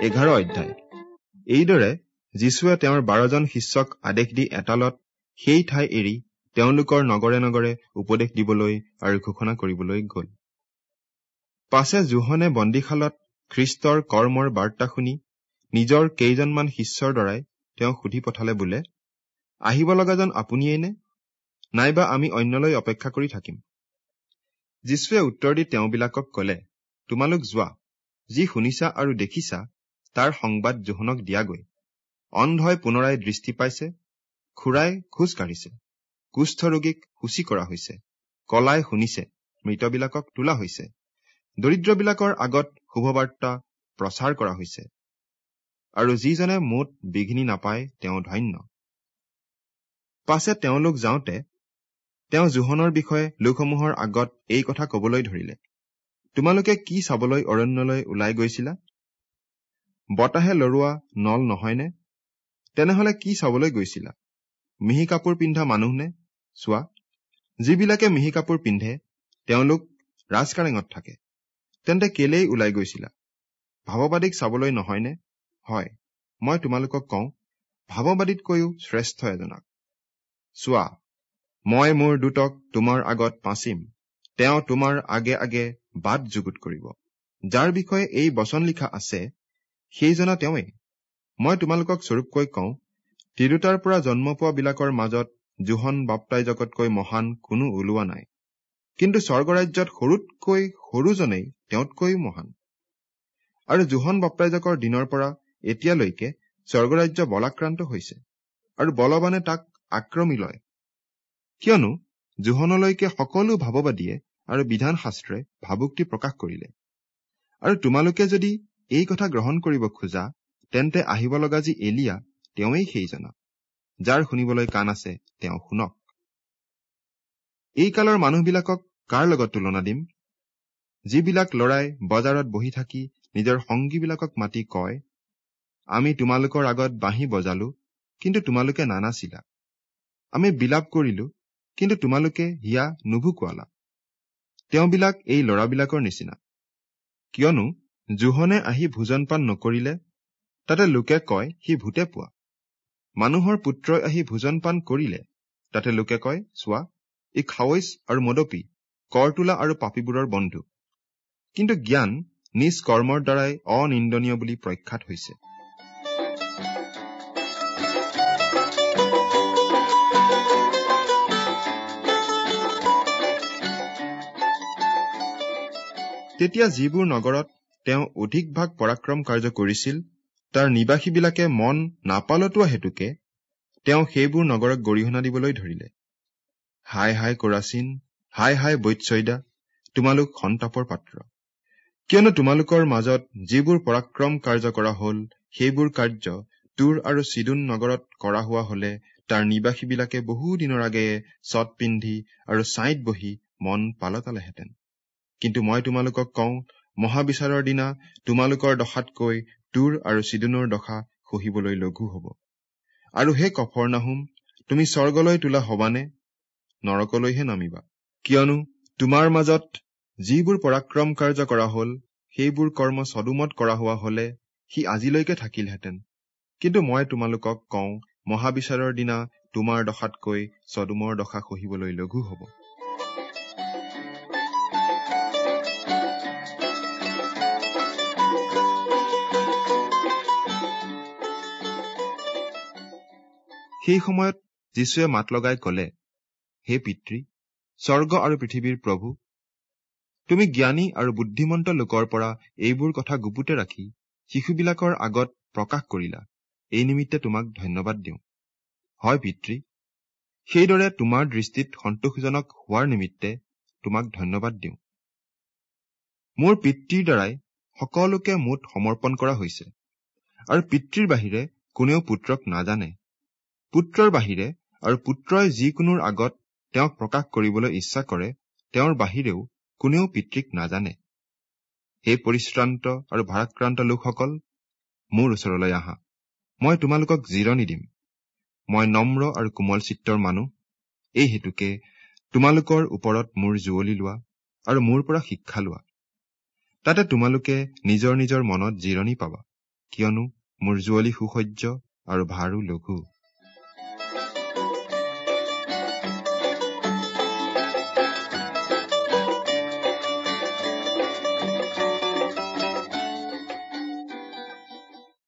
এঘাৰ অধ্যায়। এইদৰে যীশুৱে তেওঁৰ বাৰজন শিষ্যক আদেশ দি এটালত সেই ঠাই এৰি তেওঁলোকৰ নগৰে নগৰে উপদেশ দিবলৈ আৰু ঘোষণা কৰিবলৈ গল। পাছে জোহনে বন্দীশালত খ্ৰীষ্টৰ কৰ্মৰ বাৰ্তা শুনি নিজৰ কেইজনমান শিষ্যৰ দ্বাৰাই তেওঁক সুধি পঠালে বোলে আহিব লগাজন আপুনিয়েই নে? নাইবা আমি অন্যলৈ অপেক্ষা কৰি থাকিম? যীশুৱে উত্তৰ দি তেওঁবিলাকক কলে তোমালোক যোৱা যি শুনিছা আৰু দেখিছা তাৰ সংবাদ জোহনক দিয়াগৈ। অন্ধই পুনৰাই দৃষ্টি পাইছে খুৰাই খোজ কাঢ়িছে কুষ্ঠ ৰোগীক সূচী কৰা হৈছে কলাই শুনিছে মৃতবিলাকক তোলা হৈছে দৰিদ্ৰবিলাকৰ আগত শুভবাৰ্তা প্ৰচাৰ কৰা হৈছে। আৰু যিজনে মুঠ বিঘিনি নাপায় তেওঁ ধন্য। পাছে তেওঁলোক যাওঁতে তেওঁ জোহনৰ বিষয়ে লোকসমূহৰ আগত এই কথা কবলৈ ধৰিলে। তোমালোকে কি চাবলৈ অৰণ্যলৈ ওলাই গৈছিলা? বতাহে লৰোৱা নল নহয়নে? তেনেহলে কি চাবলৈ গৈছিলা? মিহি কাপোৰ পিন্ধা মানুহ নে চোৱা যিবিলাকে মিহি কাপোৰ পিন্ধে তেওঁলোক ৰাজকাৰেঙত থাকে। তেন্তে কেলেই ওলাই গৈছিলা? ভাৱবাদীক চাবলৈ নহয়নে? হয় মই তোমালোকক কওঁ ভাৱবাদীতকৈও শ্ৰেষ্ঠ এজনাক। চোৱা মই মোৰ দুটক তোমাৰ আগত পাচিম। তেওঁ তোমাৰ আগে আগে বাট যুগুত কৰিব। যাৰ বিষয়ে এই বচন লিখা আছে সেইজনা তেওঁৱেই। মই তোমালোকক স্বৰূপকৈ কওঁ তিৰোতাৰ পৰা জন্ম পোৱা বিলাকৰ মাজত জোহন বাপ্তাইজকতকৈ মহান কোনো ওলোৱা নাই। কিন্তু স্বৰ্গৰাজ্যত সৰুতকৈ সৰুজনেই তেওঁতকৈ মহান। আৰু জোহন বাপ্তাইজকৰ দিনৰ পৰা এতিয়ালৈকে স্বৰ্গৰাজ্য বলাক্ৰান্ত হৈছে আৰু বলৱানে তাক আক্ৰমি লয়। কিয়নো জোহনলৈকে সকলো ভাৱবাদীয়ে আৰু বিধান শাস্ত্ৰে ভাবুক্তি প্ৰকাশ কৰিলে। আৰু তোমালোকে যদি এই কথা গ্ৰহণ কৰিব খোজা তেন্তে আহিব লগা যি এলিয়া তেওঁৱেই সেইজনা যাৰ শুনিবলৈ কাণ আছে তেওঁ শুনক। এই কালৰ মানুহবিলাকক কাৰ লগত তুলনা দিম? যিবিলাক লৰাই বজাৰত বহি থাকি নিজৰ সংগীবিলাকক মাতি কয় আমি তোমালোকৰ আগত বাঁহী বজালো কিন্তু তোমালোকে নানাছিলা আমি বিলাপ কৰিলো কিন্তু তোমালোকে হিয়া নুভুকুৱালা। তেওঁবিলাক এই লৰাবিলাকৰ নিচিনা। কিয়নো জোহনে আহি ভোজন পান নকৰিলে তাতে লোকে কয় সি ভূতে পোৱা। মানুহৰ পুত্ৰই আহি ভোজন পান কৰিলে তাতে লোকে কয় চোৱা ই খাৱৈচ আৰু মদপী কৰ তোলা আৰু পাপীবোৰৰ বন্ধু। কিন্তু জ্ঞান নিজ কৰ্মৰ দ্বাৰাই অনিন্দনীয় বুলি প্ৰখ্যাত হৈছে। তেতিয়া যিবোৰ নগৰত তেওঁ অধিক ভাগ পৰাক্ৰম কাৰ্য কৰিছিল তাৰ নিবাসীবিলাকে মন নাপালতোৱা হেতুকে তেওঁ সেইবোৰ নগৰক গৰিহণা দিবলৈ ধৰিলে। হাই হাই কৰাচিন হাই হাই বৈৎসৈদা তোমালোক সন্তাপৰ পাত্ৰ। কিয়নো তোমালোকৰ মাজত যিবোৰ পৰাক্ৰম কাৰ্য কৰা হল সেইবোৰ কাৰ্য তুৰ আৰু চিদুন নগৰত কৰা হোৱা হলে তাৰ নিবাসীবিলাকে বহু দিনৰ আগেয়ে চট পিন্ধি আৰু ছাইত বহি মন পালতালেহেঁতেন। কিন্তু মই তোমালোকক কওঁ মহাবিচাৰৰ দিনা তোমালোকৰ দশাতকৈ তুৰ আৰু চিদুনৰ দশা সহিবলৈ লঘু হব। আৰু সেই কফৰ নাহুম তুমি স্বৰ্গলৈ তোলা হবানে? নৰকলৈহে নামিবা। কিয়নো তোমাৰ মাজত যিবোৰ পৰাক্ৰম কাৰ্য কৰা হল সেইবোৰ কৰ্ম চদুমত কৰা হোৱা হলে সি আজিলৈকে থাকিলহেঁতেন। কিন্তু মই তোমালোকক কওঁ মহাবিচাৰৰ দিনা তোমাৰ দশাতকৈ চদুমৰ দশা সহিবলৈ লঘু হব। সেই সময়ত যীশুৱে মাত লগাই কলে হে পিতৃ স্বৰ্গ আৰু পৃথিৱীৰ প্ৰভু তুমি জ্ঞানী আৰু বুদ্ধিমন্ত লোকৰ পৰা এইবোৰ কথা গুপুতে ৰাখি শিশুবিলাকৰ আগত প্ৰকাশ কৰিলা। এই নিমিত্তে তোমাক ধন্যবাদ দিওঁ। হয় পিতৃ সেইদৰে তোমাৰ দৃষ্টিত সন্তোষজনক হোৱাৰ নিমিত্তে তোমাক ধন্যবাদ দিওঁ। মোৰ পিতৃৰ দ্বাৰাই সকলোকে মুঠ সমৰ্পণ কৰা হৈছে আৰু পিতৃৰ বাহিৰে কোনেও পুত্ৰক নাজানে। পুত্ৰৰ বাহিৰে আৰু পুত্ৰই যিকোনোৰ আগত তেওঁক প্ৰকাশ কৰিবলৈ ইচ্ছা কৰে তেওঁৰ বাহিৰেও কোনেও পিতৃক নাজানে। সেই পৰিশ্ৰান্ত আৰু ভাৰাক্ৰান্ত লোকসকল মোৰ ওচৰলৈ আহা। মই তোমালোকক জিৰণি দিম। মই নম্ৰ আৰু কোমল চিত্ৰৰ মানুহ। এই হেতুকে তোমালোকৰ ওপৰত মোৰ জুঁৱলি লোৱা আৰু মোৰ পৰা শিক্ষা লোৱা। তাতে তোমালোকে নিজৰ নিজৰ মনত জিৰণি পাবা কিয়নো মোৰ জুৱলি সুসহ্য আৰু ভাৰো লঘু।